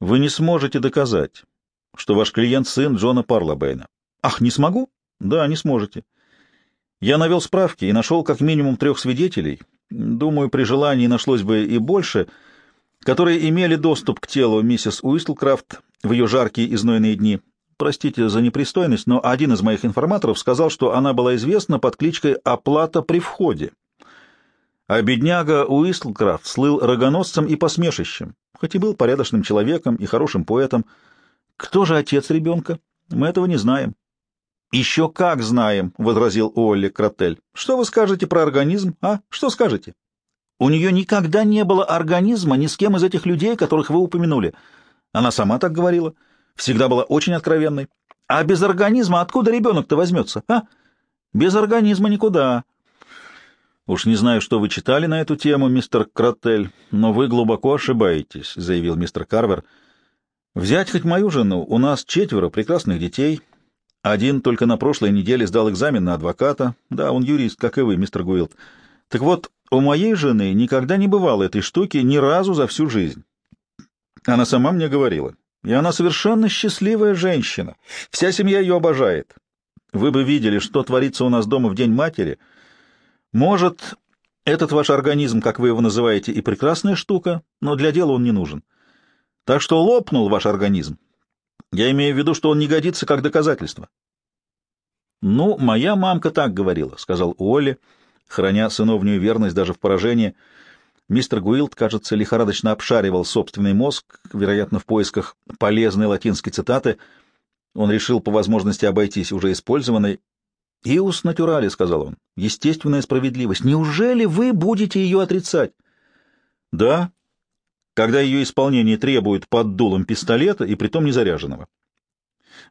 Вы не сможете доказать, что ваш клиент сын Джона Парлобейна. Ах, не смогу? Да, не сможете. Я навел справки и нашел как минимум трех свидетелей, думаю, при желании нашлось бы и больше, которые имели доступ к телу миссис Уистлкрафт в ее жаркие и знойные дни. Простите за непристойность, но один из моих информаторов сказал, что она была известна под кличкой «Оплата при входе». А бедняга Уистлкрафт слыл рогоносцем и посмешищем, хоть и был порядочным человеком и хорошим поэтом. Кто же отец ребенка? Мы этого не знаем. «Еще как знаем», — возразил Олли Кротель. «Что вы скажете про организм, а? Что скажете?» «У нее никогда не было организма ни с кем из этих людей, которых вы упомянули. Она сама так говорила. Всегда была очень откровенной. А без организма откуда ребенок-то возьмется, а? Без организма никуда». «Уж не знаю, что вы читали на эту тему, мистер Кротель, но вы глубоко ошибаетесь», — заявил мистер Карвер. «Взять хоть мою жену, у нас четверо прекрасных детей». Один только на прошлой неделе сдал экзамен на адвоката. Да, он юрист, как и вы, мистер Гуилд. Так вот, у моей жены никогда не бывало этой штуки ни разу за всю жизнь. Она сама мне говорила. И она совершенно счастливая женщина. Вся семья ее обожает. Вы бы видели, что творится у нас дома в День матери. Может, этот ваш организм, как вы его называете, и прекрасная штука, но для дела он не нужен. Так что лопнул ваш организм, я имею в виду, что он не годится как доказательство. — Ну, моя мамка так говорила, — сказал Уолли, храня сыновнюю верность даже в поражении. Мистер Гуилд, кажется, лихорадочно обшаривал собственный мозг, вероятно, в поисках полезной латинской цитаты. Он решил по возможности обойтись уже использованной. «Иус натурали», — сказал он, — «естественная справедливость. Неужели вы будете ее отрицать?» «Да», когда ее исполнение требует под дулом пистолета и притом незаряженного.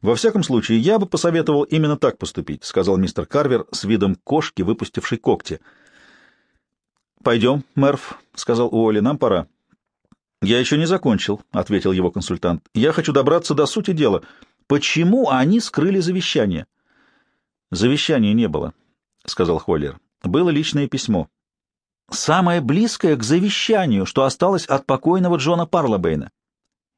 «Во всяком случае, я бы посоветовал именно так поступить», — сказал мистер Карвер с видом кошки, выпустившей когти. «Пойдем, Мерф», — сказал Уолли, — «нам пора». «Я еще не закончил», — ответил его консультант. «Я хочу добраться до сути дела. Почему они скрыли завещание?» «Завещания не было», — сказал Холлер. «Было личное письмо самое близкое к завещанию, что осталось от покойного Джона Парлобейна.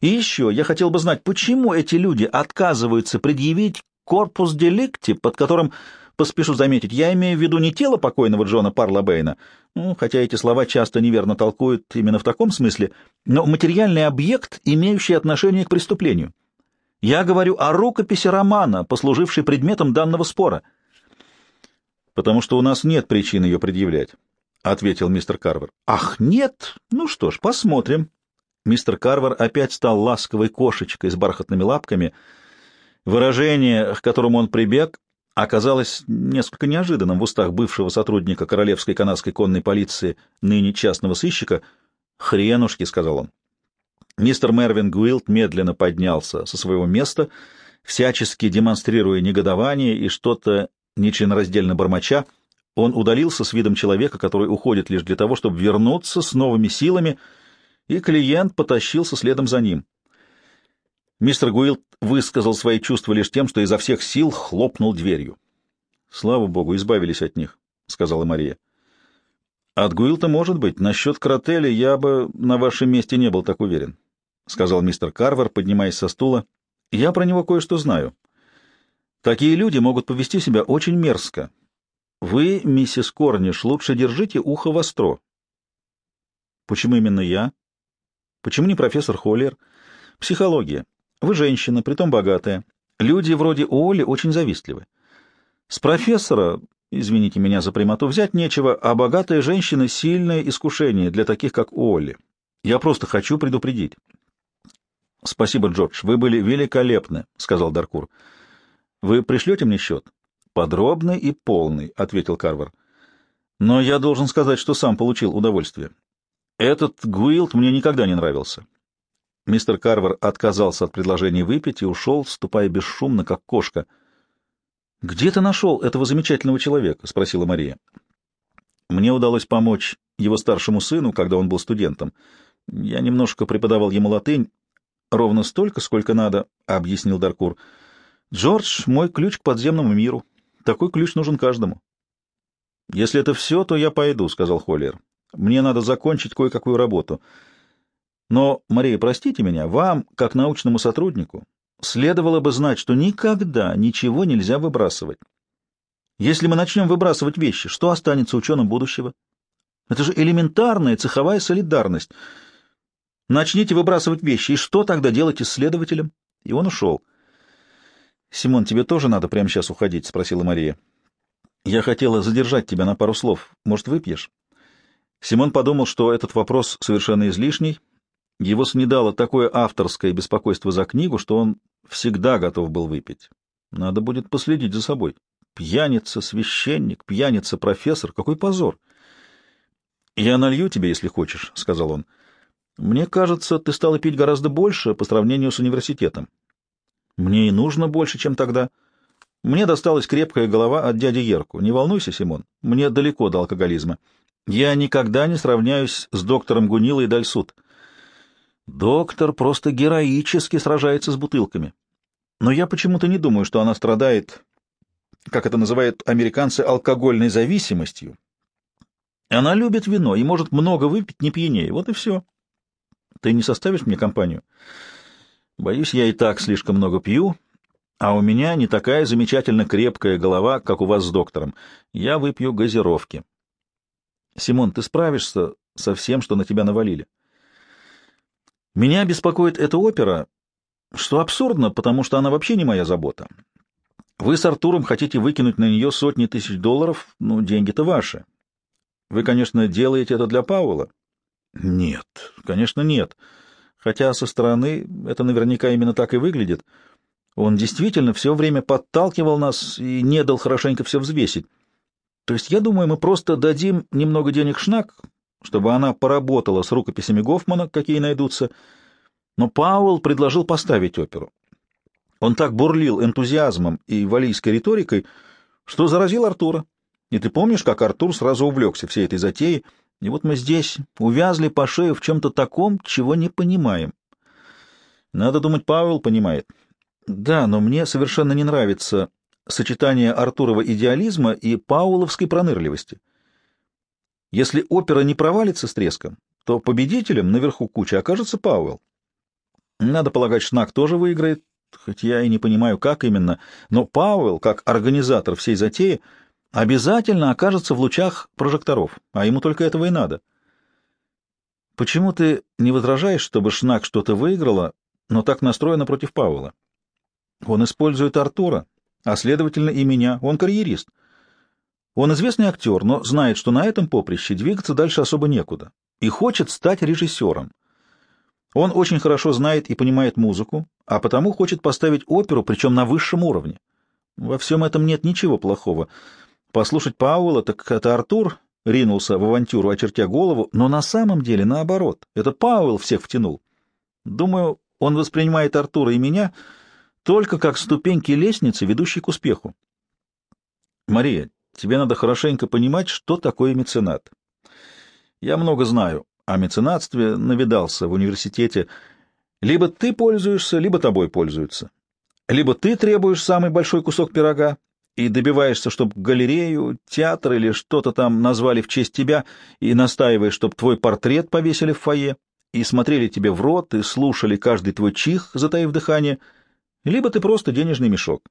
И еще я хотел бы знать, почему эти люди отказываются предъявить корпус деликти, под которым, поспешу заметить, я имею в виду не тело покойного Джона Парлобейна, ну, хотя эти слова часто неверно толкуют именно в таком смысле, но материальный объект, имеющий отношение к преступлению. Я говорю о рукописи романа, послужившей предметом данного спора. Потому что у нас нет причин ее предъявлять. — ответил мистер Карвер. «Ах, нет? Ну что ж, посмотрим». Мистер Карвер опять стал ласковой кошечкой с бархатными лапками. Выражение, к которому он прибег, оказалось несколько неожиданным в устах бывшего сотрудника Королевской канадской конной полиции, ныне частного сыщика. «Хренушки», — сказал он. Мистер Мервин Гуилд медленно поднялся со своего места, всячески демонстрируя негодование и что-то нечленораздельно бормоча, — он удалился с видом человека, который уходит лишь для того, чтобы вернуться с новыми силами, и клиент потащился следом за ним. Мистер Гуилд высказал свои чувства лишь тем, что изо всех сил хлопнул дверью. «Слава богу, избавились от них», — сказала Мария. «От Гуилта, может быть. Насчет Кротеля я бы на вашем месте не был так уверен», — сказал мистер Карвер, поднимаясь со стула. «Я про него кое-что знаю. Такие люди могут повести себя очень мерзко, вы, миссис Корниш, лучше держите ухо востро. Почему именно я? Почему не профессор Холлер? Психология. Вы женщина, притом богатая. Люди вроде Оли очень завистливы. С профессора, извините меня за прямоту, взять нечего, а богатая женщина — сильное искушение для таких, как Оли. Я просто хочу предупредить. — Спасибо, Джордж, вы были великолепны, — сказал Даркур. — Вы пришлете мне счет? Подробный и полный, — ответил Карвар. Но я должен сказать, что сам получил удовольствие. Этот Гуилд мне никогда не нравился. Мистер Карвар отказался от предложения выпить и ушел, ступая бесшумно, как кошка. — Где ты нашел этого замечательного человека? — спросила Мария. — Мне удалось помочь его старшему сыну, когда он был студентом. Я немножко преподавал ему латынь, ровно столько, сколько надо, — объяснил Даркур. — Джордж — мой ключ к подземному миру. Такой ключ нужен каждому. — Если это все, то я пойду, — сказал Холлер. — Мне надо закончить кое-какую работу. Но, Мария, простите меня, вам, как научному сотруднику, следовало бы знать, что никогда ничего нельзя выбрасывать. Если мы начнем выбрасывать вещи, что останется ученым будущего? Это же элементарная цеховая солидарность. Начните выбрасывать вещи, и что тогда делать исследователям? И он ушел. — Симон, тебе тоже надо прямо сейчас уходить? — спросила Мария. — Я хотела задержать тебя на пару слов. Может, выпьешь? Симон подумал, что этот вопрос совершенно излишний. Его снедало такое авторское беспокойство за книгу, что он всегда готов был выпить. Надо будет последить за собой. Пьяница, священник, пьяница, профессор. Какой позор! — Я налью тебе, если хочешь, — сказал он. — Мне кажется, ты стала пить гораздо больше по сравнению с университетом. Мне и нужно больше, чем тогда. Мне досталась крепкая голова от дяди Ерку. Не волнуйся, Симон, мне далеко до алкоголизма. Я никогда не сравняюсь с доктором Гунилой Дальсут. Доктор просто героически сражается с бутылками. Но я почему-то не думаю, что она страдает как это называют американцы, алкогольной зависимостью. Она любит вино и может много выпить, не пьянее. Вот и все. Ты не составишь мне компанию? Боюсь, я и так слишком много пью, а у меня не такая замечательно крепкая голова, как у вас с доктором. Я выпью газировки. Симон, ты справишься со всем, что на тебя навалили? Меня беспокоит эта опера, что абсурдно, потому что она вообще не моя забота. Вы с Артуром хотите выкинуть на нее сотни тысяч долларов, ну, деньги-то ваши. Вы, конечно, делаете это для Пауэлла? Нет, конечно, нет. Хотя со стороны это наверняка именно так и выглядит. Он действительно все время подталкивал нас и не дал хорошенько все взвесить. То есть, я думаю, мы просто дадим немного денег Шнак, чтобы она поработала с рукописями Гофмана, какие найдутся. Но Пауэлл предложил поставить оперу. Он так бурлил энтузиазмом и валийской риторикой, что заразил Артура. И ты помнишь, как Артур сразу увлекся всей этой затеей, и вот мы здесь увязли по шею в чем-то таком, чего не понимаем. Надо думать, Павел понимает. Да, но мне совершенно не нравится сочетание Артурова идеализма и пауловской пронырливости. Если опера не провалится с треском, то победителем наверху кучи окажется Пауэлл. Надо полагать, Шнак тоже выиграет, хоть я и не понимаю, как именно, но Пауэлл, как организатор всей затеи, обязательно окажется в лучах прожекторов, а ему только этого и надо. Почему ты не возражаешь, чтобы Шнак что-то выиграла, но так настроена против Пауэлла? Он использует Артура, а, следовательно, и меня. Он карьерист. Он известный актер, но знает, что на этом поприще двигаться дальше особо некуда, и хочет стать режиссером. Он очень хорошо знает и понимает музыку, а потому хочет поставить оперу, причем на высшем уровне. Во всем этом нет ничего плохого. Послушать Пауэлла, так это Артур ринулся в авантюру, очертя голову, но на самом деле наоборот. Это Пауэлл всех втянул. Думаю, он воспринимает Артура и меня только как ступеньки лестницы, ведущей к успеху. Мария, тебе надо хорошенько понимать, что такое меценат. Я много знаю о меценатстве, навидался в университете. Либо ты пользуешься, либо тобой пользуются. Либо ты требуешь самый большой кусок пирога и добиваешься, чтобы галерею, театр или что-то там назвали в честь тебя, и настаиваешь, чтобы твой портрет повесили в фойе, и смотрели тебе в рот, и слушали каждый твой чих, затаив дыхание, либо ты просто денежный мешок.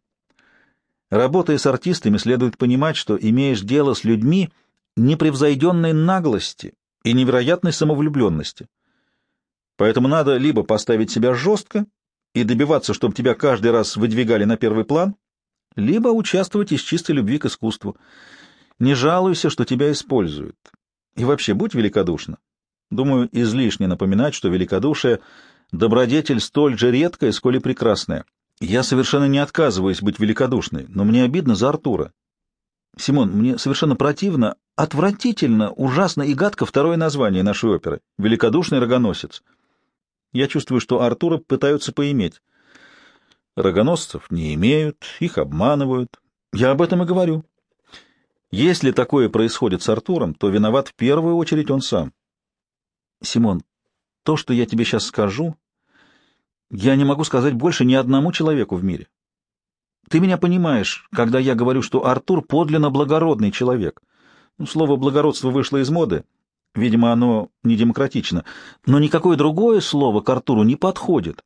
Работая с артистами, следует понимать, что имеешь дело с людьми непревзойденной наглости и невероятной самовлюбленности. Поэтому надо либо поставить себя жестко и добиваться, чтобы тебя каждый раз выдвигали на первый план, либо участвовать из чистой любви к искусству. Не жалуйся, что тебя используют. И вообще, будь великодушна. Думаю, излишне напоминать, что великодушие — добродетель столь же редкая, сколь и прекрасная. Я совершенно не отказываюсь быть великодушной, но мне обидно за Артура. Симон, мне совершенно противно, отвратительно, ужасно и гадко второе название нашей оперы — «Великодушный рогоносец». Я чувствую, что Артура пытаются поиметь. Рогоносцев не имеют, их обманывают. Я об этом и говорю. Если такое происходит с Артуром, то виноват в первую очередь он сам. Симон, то, что я тебе сейчас скажу, я не могу сказать больше ни одному человеку в мире. Ты меня понимаешь, когда я говорю, что Артур подлинно благородный человек. Ну, слово «благородство» вышло из моды. Видимо, оно недемократично. Но никакое другое слово к Артуру не подходит.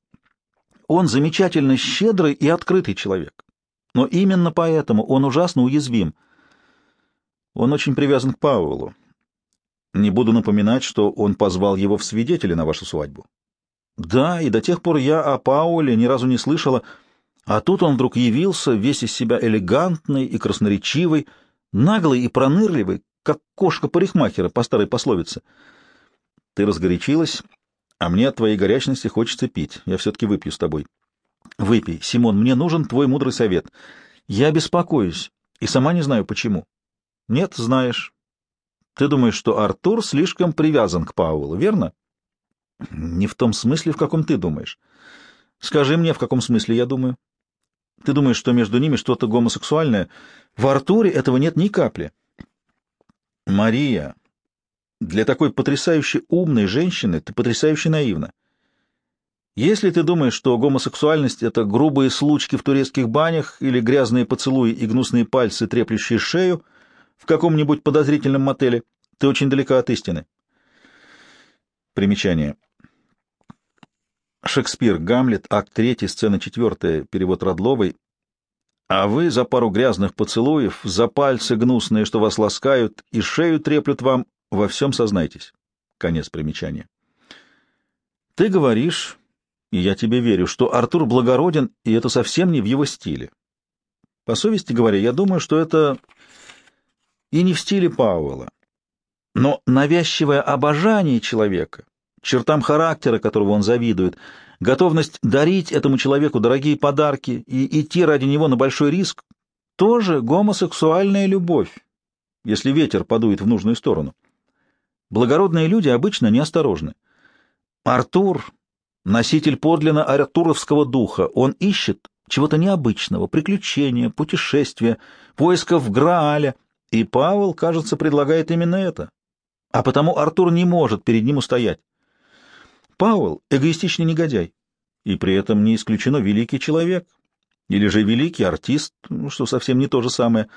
Он замечательно щедрый и открытый человек. Но именно поэтому он ужасно уязвим. Он очень привязан к Пауэллу. Не буду напоминать, что он позвал его в свидетели на вашу свадьбу. Да, и до тех пор я о Пауле ни разу не слышала, а тут он вдруг явился, весь из себя элегантный и красноречивый, наглый и пронырливый, как кошка парикмахера по старой пословице. Ты разгорячилась, а мне от твоей горячности хочется пить. Я все-таки выпью с тобой. Выпей, Симон, мне нужен твой мудрый совет. Я беспокоюсь и сама не знаю почему. Нет, знаешь. Ты думаешь, что Артур слишком привязан к Паулу, верно? Не в том смысле, в каком ты думаешь. Скажи мне, в каком смысле я думаю. Ты думаешь, что между ними что-то гомосексуальное? В Артуре этого нет ни капли. Мария, для такой потрясающе умной женщины ты потрясающе наивна. Если ты думаешь, что гомосексуальность — это грубые случки в турецких банях или грязные поцелуи и гнусные пальцы, треплющие шею в каком-нибудь подозрительном мотеле, ты очень далека от истины. Примечание. Шекспир, Гамлет, акт 3, сцена 4, перевод Родловой. А вы за пару грязных поцелуев, за пальцы гнусные, что вас ласкают, и шею треплют вам, во всем сознайтесь. Конец примечания. Ты говоришь, и я тебе верю, что Артур благороден, и это совсем не в его стиле. По совести говоря, я думаю, что это и не в стиле Пауэлла. Но навязчивое обожание человека, чертам характера, которого он завидует, готовность дарить этому человеку дорогие подарки и идти ради него на большой риск, тоже гомосексуальная любовь, если ветер подует в нужную сторону. Благородные люди обычно неосторожны. Артур — носитель подлинно артуровского духа. Он ищет чего-то необычного, приключения, путешествия, поисков Грааля, и Павел, кажется, предлагает именно это. А потому Артур не может перед ним устоять. Пауэлл — эгоистичный негодяй, и при этом не исключено великий человек, или же великий артист, ну, что совсем не то же самое,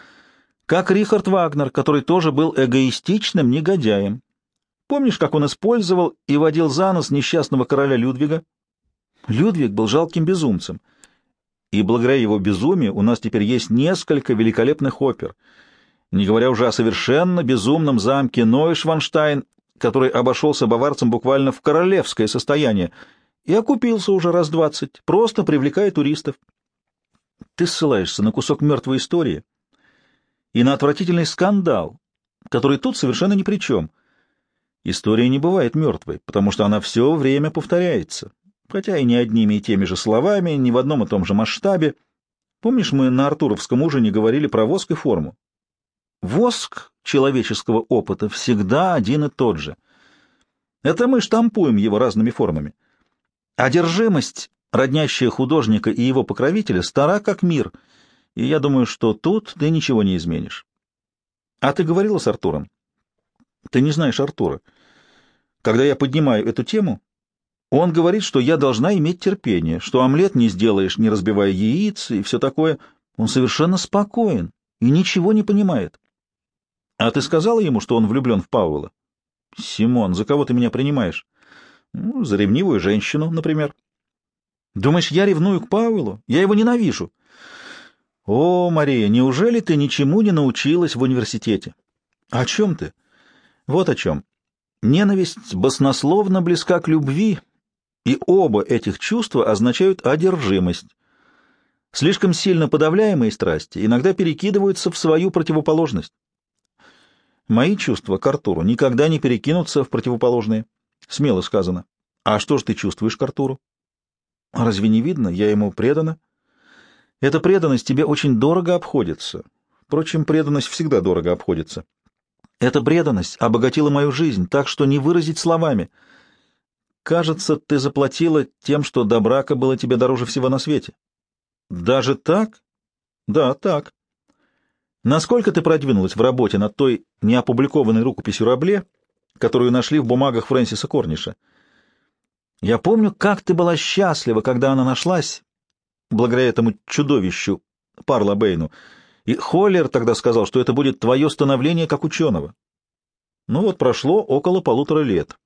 как Рихард Вагнер, который тоже был эгоистичным негодяем. Помнишь, как он использовал и водил за нос несчастного короля Людвига? Людвиг был жалким безумцем, и благодаря его безумию у нас теперь есть несколько великолепных опер, не говоря уже о совершенно безумном замке Нойшванштайн который обошелся баварцам буквально в королевское состояние и окупился уже раз двадцать, просто привлекая туристов. Ты ссылаешься на кусок мертвой истории и на отвратительный скандал, который тут совершенно ни при чем. История не бывает мертвой, потому что она все время повторяется, хотя и не одними и теми же словами, не в одном и том же масштабе. Помнишь, мы на Артуровском ужине говорили про воск и форму? Воск человеческого опыта всегда один и тот же. Это мы штампуем его разными формами. Одержимость, роднящая художника и его покровителя, стара как мир, и я думаю, что тут ты ничего не изменишь. А ты говорила с Артуром? Ты не знаешь Артура. Когда я поднимаю эту тему, он говорит, что я должна иметь терпение, что омлет не сделаешь, не разбивая яиц и все такое. Он совершенно спокоен и ничего не понимает. А ты сказала ему, что он влюблен в Пауэлла? Симон, за кого ты меня принимаешь? Ну, за ревнивую женщину, например. Думаешь, я ревную к Пауэллу? Я его ненавижу. О, Мария, неужели ты ничему не научилась в университете? О чем ты? Вот о чем. Ненависть баснословно близка к любви, и оба этих чувства означают одержимость. Слишком сильно подавляемые страсти иногда перекидываются в свою противоположность. Мои чувства к Артуру никогда не перекинутся в противоположные. Смело сказано. А что ж ты чувствуешь к Артуру? Разве не видно? Я ему предана. Эта преданность тебе очень дорого обходится. Впрочем, преданность всегда дорого обходится. Эта преданность обогатила мою жизнь, так что не выразить словами. Кажется, ты заплатила тем, что до брака было тебе дороже всего на свете. Даже так? Да, так. Насколько ты продвинулась в работе над той неопубликованной рукописью Рабле, которую нашли в бумагах Фрэнсиса Корниша? Я помню, как ты была счастлива, когда она нашлась, благодаря этому чудовищу Парла Бэйну, и Холлер тогда сказал, что это будет твое становление как ученого. Ну вот прошло около полутора лет.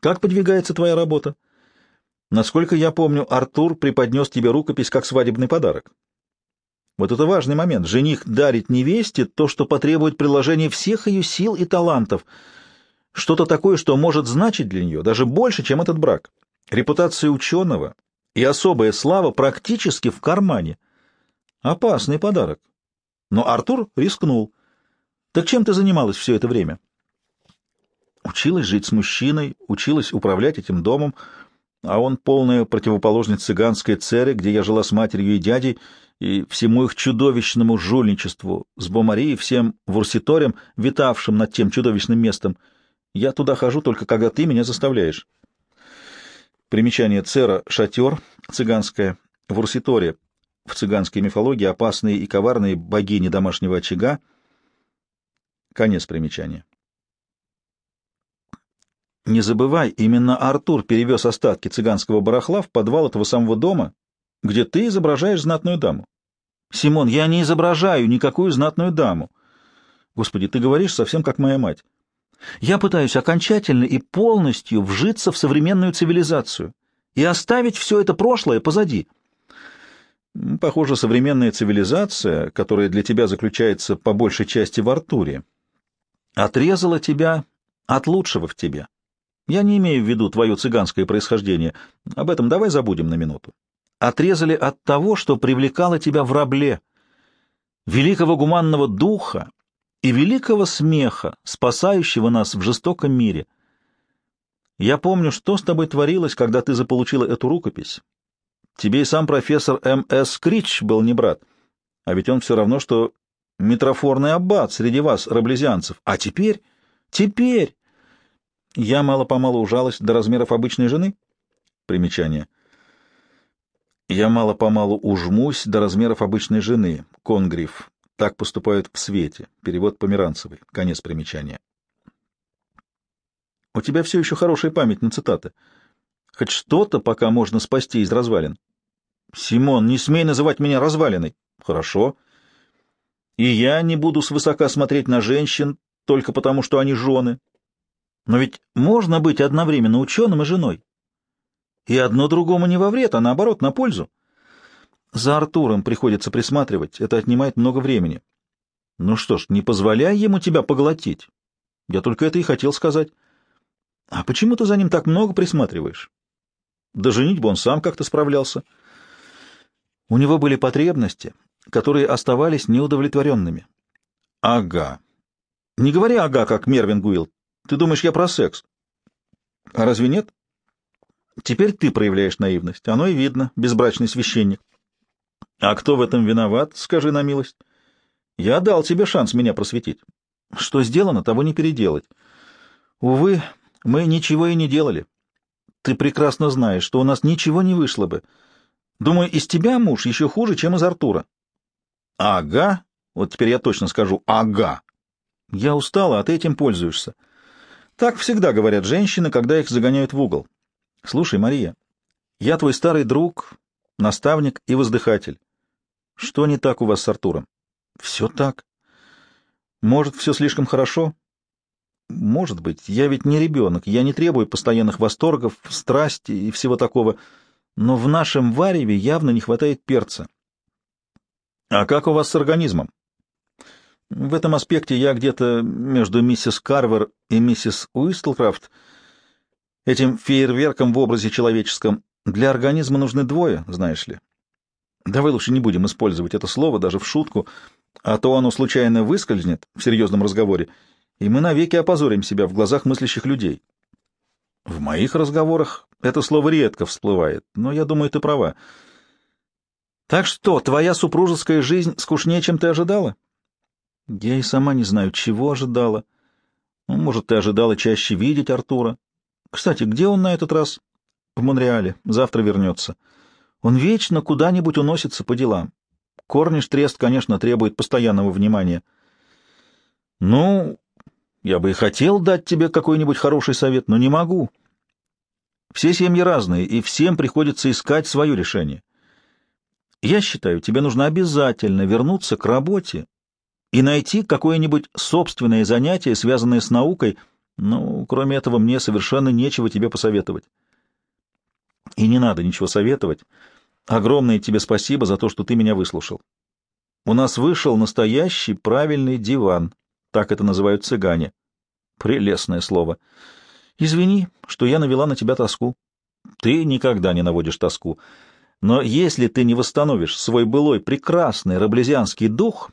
Как подвигается твоя работа? Насколько я помню, Артур преподнес тебе рукопись как свадебный подарок. Вот это важный момент. Жених дарит невесте то, что потребует приложения всех ее сил и талантов. Что-то такое, что может значить для нее даже больше, чем этот брак. Репутация ученого и особая слава практически в кармане. Опасный подарок. Но Артур рискнул. Так чем ты занималась все это время? Училась жить с мужчиной, училась управлять этим домом, а он полная противоположность цыганской цере, где я жила с матерью и дядей, и всему их чудовищному жульничеству, с Бомари и всем вурситорем, витавшим над тем чудовищным местом. Я туда хожу только когда ты меня заставляешь. Примечание цера — шатер, цыганская, вурситория, в цыганской мифологии опасные и коварные богини домашнего очага. Конец примечания. Не забывай, именно Артур перевез остатки цыганского барахла в подвал этого самого дома, где ты изображаешь знатную даму. Симон, я не изображаю никакую знатную даму. Господи, ты говоришь совсем как моя мать. Я пытаюсь окончательно и полностью вжиться в современную цивилизацию и оставить все это прошлое позади. Похоже, современная цивилизация, которая для тебя заключается по большей части в Артуре, отрезала тебя от лучшего в тебе. Я не имею в виду твое цыганское происхождение. Об этом давай забудем на минуту. Отрезали от того, что привлекало тебя в рабле, великого гуманного духа и великого смеха, спасающего нас в жестоком мире. Я помню, что с тобой творилось, когда ты заполучила эту рукопись. Тебе и сам профессор М.С. Крич был не брат, а ведь он все равно, что митрофорный аббат среди вас, раблезианцев. А теперь, теперь я мало-помалу ужалась до размеров обычной жены. Примечание. Я мало-помалу ужмусь до размеров обычной жены. Конгриф. Так поступают в свете. Перевод Померанцевой. Конец примечания. У тебя все еще хорошая память на цитаты. Хоть что-то пока можно спасти из развалин. Симон, не смей называть меня развалиной. Хорошо. И я не буду свысока смотреть на женщин только потому, что они жены. Но ведь можно быть одновременно ученым и женой. И одно другому не во вред, а наоборот, на пользу. За Артуром приходится присматривать, это отнимает много времени. Ну что ж, не позволяй ему тебя поглотить. Я только это и хотел сказать. А почему ты за ним так много присматриваешь? Да женить бы он сам как-то справлялся. У него были потребности, которые оставались неудовлетворенными. Ага. Не говори ага, как Мервин Гуилл. Ты думаешь, я про секс? А разве нет? Теперь ты проявляешь наивность. Оно и видно, безбрачный священник. А кто в этом виноват, скажи на милость? Я дал тебе шанс меня просветить. Что сделано, того не переделать. Увы, мы ничего и не делали. Ты прекрасно знаешь, что у нас ничего не вышло бы. Думаю, из тебя муж еще хуже, чем из Артура. Ага. Вот теперь я точно скажу «ага». Я устала, а ты этим пользуешься. Так всегда говорят женщины, когда их загоняют в угол. Слушай, Мария, я твой старый друг, наставник и воздыхатель. Что не так у вас с Артуром? Все так. Может, все слишком хорошо? Может быть. Я ведь не ребенок, я не требую постоянных восторгов, страсти и всего такого, но в нашем вареве явно не хватает перца. А как у вас с организмом? В этом аспекте я где-то между миссис Карвер и миссис Уистлкрафт. Этим фейерверком в образе человеческом для организма нужны двое, знаешь ли. Давай лучше не будем использовать это слово даже в шутку, а то оно случайно выскользнет в серьезном разговоре, и мы навеки опозорим себя в глазах мыслящих людей. В моих разговорах это слово редко всплывает, но я думаю, ты права. Так что, твоя супружеская жизнь скучнее, чем ты ожидала? Я и сама не знаю, чего ожидала. Ну, может, ты ожидала чаще видеть Артура. Кстати, где он на этот раз? В Монреале. Завтра вернется. Он вечно куда-нибудь уносится по делам. Корниш Трест, конечно, требует постоянного внимания. Ну, я бы и хотел дать тебе какой-нибудь хороший совет, но не могу. Все семьи разные, и всем приходится искать свое решение. Я считаю, тебе нужно обязательно вернуться к работе и найти какое-нибудь собственное занятие, связанное с наукой. Ну, кроме этого, мне совершенно нечего тебе посоветовать. И не надо ничего советовать. Огромное тебе спасибо за то, что ты меня выслушал. У нас вышел настоящий правильный диван, так это называют цыгане. Прелестное слово. Извини, что я навела на тебя тоску. Ты никогда не наводишь тоску. Но если ты не восстановишь свой былой прекрасный раблезианский дух,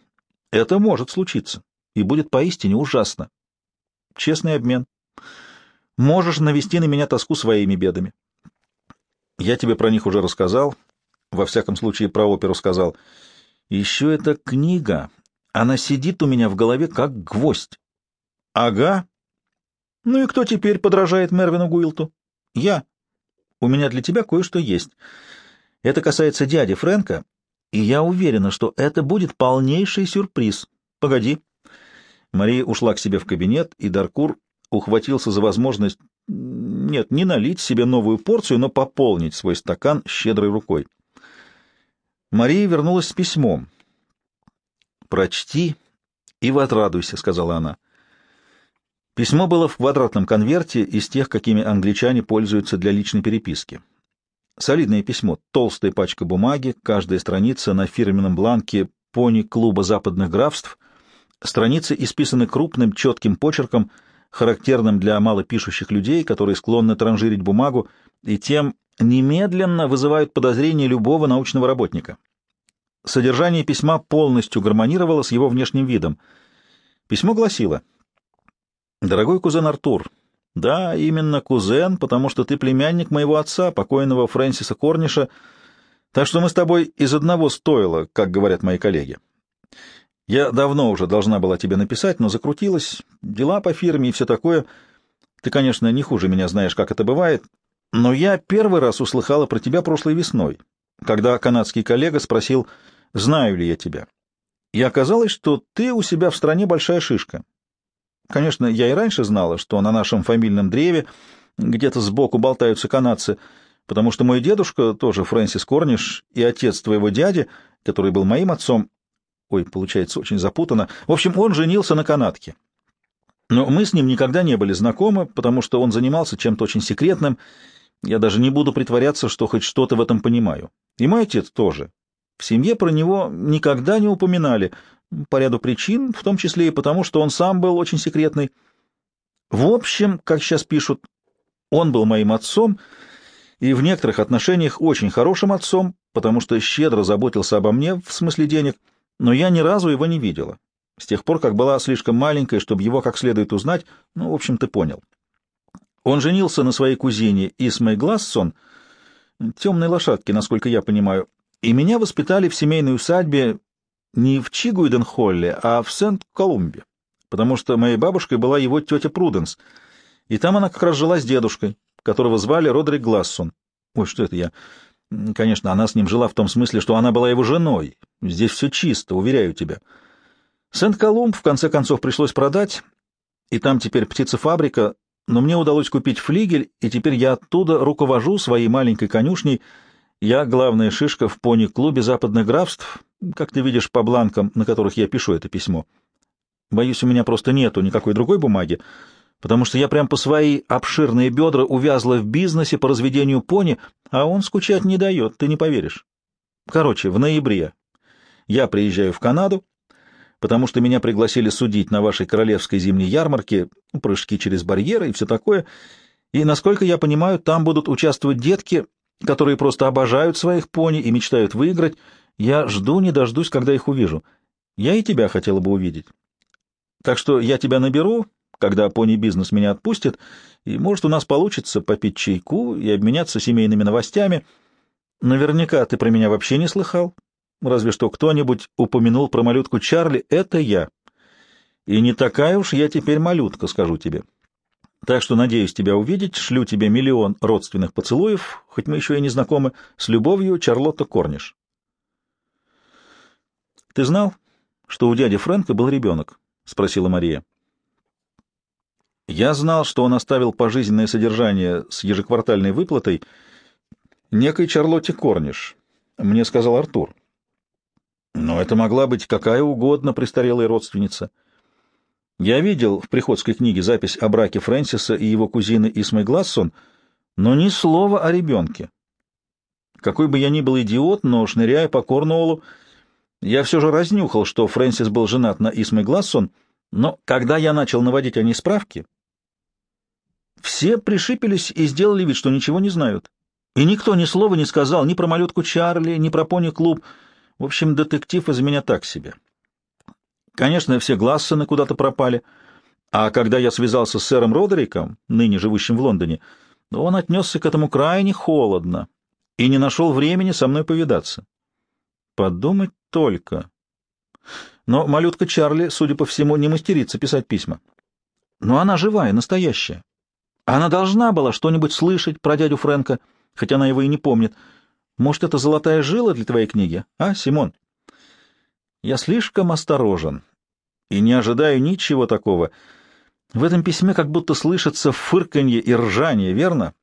это может случиться, и будет поистине ужасно. Честный обмен. Можешь навести на меня тоску своими бедами. Я тебе про них уже рассказал, во всяком случае про оперу сказал. Еще эта книга, она сидит у меня в голове как гвоздь. Ага. Ну и кто теперь подражает Мервину Гуилту? Я. У меня для тебя кое-что есть. Это касается дяди Фрэнка, и я уверена, что это будет полнейший сюрприз. Погоди. Мария ушла к себе в кабинет, и Даркур ухватился за возможность, нет, не налить себе новую порцию, но пополнить свой стакан щедрой рукой. Мария вернулась с письмом. «Прочти и возрадуйся», — сказала она. Письмо было в квадратном конверте из тех, какими англичане пользуются для личной переписки. Солидное письмо, толстая пачка бумаги, каждая страница на фирменном бланке пони клуба западных графств. Страницы исписаны крупным, четким почерком, характерным для малопишущих людей, которые склонны транжирить бумагу и тем немедленно вызывают подозрения любого научного работника. Содержание письма полностью гармонировало с его внешним видом. Письмо гласило «Дорогой кузен Артур, да, именно кузен, потому что ты племянник моего отца, покойного Фрэнсиса Корниша, так что мы с тобой из одного стоило, как говорят мои коллеги. Я давно уже должна была тебе написать, но закрутилась, дела по фирме и все такое. Ты, конечно, не хуже меня знаешь, как это бывает, но я первый раз услыхала про тебя прошлой весной, когда канадский коллега спросил, знаю ли я тебя. И оказалось, что ты у себя в стране большая шишка. Конечно, я и раньше знала, что на нашем фамильном древе где-то сбоку болтаются канадцы, потому что мой дедушка, тоже Фрэнсис Корниш, и отец твоего дяди, который был моим отцом, ой, получается очень запутанно, в общем, он женился на канадке. Но мы с ним никогда не были знакомы, потому что он занимался чем-то очень секретным, я даже не буду притворяться, что хоть что-то в этом понимаю. И мой отец тоже. В семье про него никогда не упоминали, по ряду причин, в том числе и потому, что он сам был очень секретный. В общем, как сейчас пишут, он был моим отцом и в некоторых отношениях очень хорошим отцом, потому что щедро заботился обо мне в смысле денег, но я ни разу его не видела. С тех пор, как была слишком маленькой, чтобы его как следует узнать, ну, в общем, ты понял. Он женился на своей кузине Исмей Глассон, темной лошадке, насколько я понимаю, и меня воспитали в семейной усадьбе не в Чигуиден-Холле, а в Сент-Колумбе, потому что моей бабушкой была его тетя Пруденс, и там она как раз жила с дедушкой, которого звали Родрик Глассон. Ой, что это я? Конечно, она с ним жила в том смысле, что она была его женой. Здесь все чисто, уверяю тебя. Сент-Колумб в конце концов пришлось продать, и там теперь птицефабрика, но мне удалось купить флигель, и теперь я оттуда руковожу своей маленькой конюшней. Я главная шишка в пони-клубе западных графств, как ты видишь по бланкам, на которых я пишу это письмо. Боюсь, у меня просто нету никакой другой бумаги, потому что я прям по свои обширные бедра увязла в бизнесе по разведению пони, а он скучать не дает, ты не поверишь. Короче, в ноябре я приезжаю в Канаду, потому что меня пригласили судить на вашей королевской зимней ярмарке, прыжки через барьеры и все такое, и, насколько я понимаю, там будут участвовать детки, которые просто обожают своих пони и мечтают выиграть. Я жду не дождусь, когда их увижу. Я и тебя хотела бы увидеть. Так что я тебя наберу, когда пони-бизнес меня отпустит, и, может, у нас получится попить чайку и обменяться семейными новостями. Наверняка ты про меня вообще не слыхал, разве что кто-нибудь упомянул про малютку Чарли, это я. И не такая уж я теперь малютка, скажу тебе. Так что надеюсь тебя увидеть, шлю тебе миллион родственных поцелуев, хоть мы еще и не знакомы, с любовью, Чарлотта Корниш. — Ты знал, что у дяди Фрэнка был ребенок? — спросила Мария. — Я знал, что он оставил пожизненное содержание с ежеквартальной выплатой некой Чарлотте Корниш, — мне сказал Артур. Но это могла быть какая угодно престарелая родственница. Я видел в приходской книге запись о браке Фрэнсиса и его кузины Исмой Глассон, но ни слова о ребенке. Какой бы я ни был идиот, но, шныряя по Корнуоллу, я все же разнюхал, что Фрэнсис был женат на Исмой Глассон, но когда я начал наводить о ней справки, все пришипелись и сделали вид, что ничего не знают. И никто ни слова не сказал ни про малютку Чарли, ни про пони-клуб. В общем, детектив из меня так себе. Конечно, все Глассоны куда-то пропали, а когда я связался с сэром Родериком, ныне живущим в Лондоне, он отнесся к этому крайне холодно и не нашел времени со мной повидаться. Подумать только. Но малютка Чарли, судя по всему, не мастерится писать письма. Но она живая, настоящая. Она должна была что-нибудь слышать про дядю Фрэнка, хотя она его и не помнит. Может, это золотая жила для твоей книги, а, Симон? Я слишком осторожен и не ожидаю ничего такого. В этом письме как будто слышится фырканье и ржание, верно?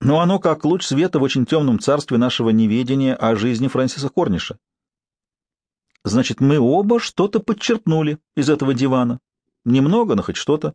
Но оно как луч света в очень темном царстве нашего неведения о жизни Фрэнсиса Корниша. Значит, мы оба что-то подчеркнули из этого дивана. Немного, но хоть что-то.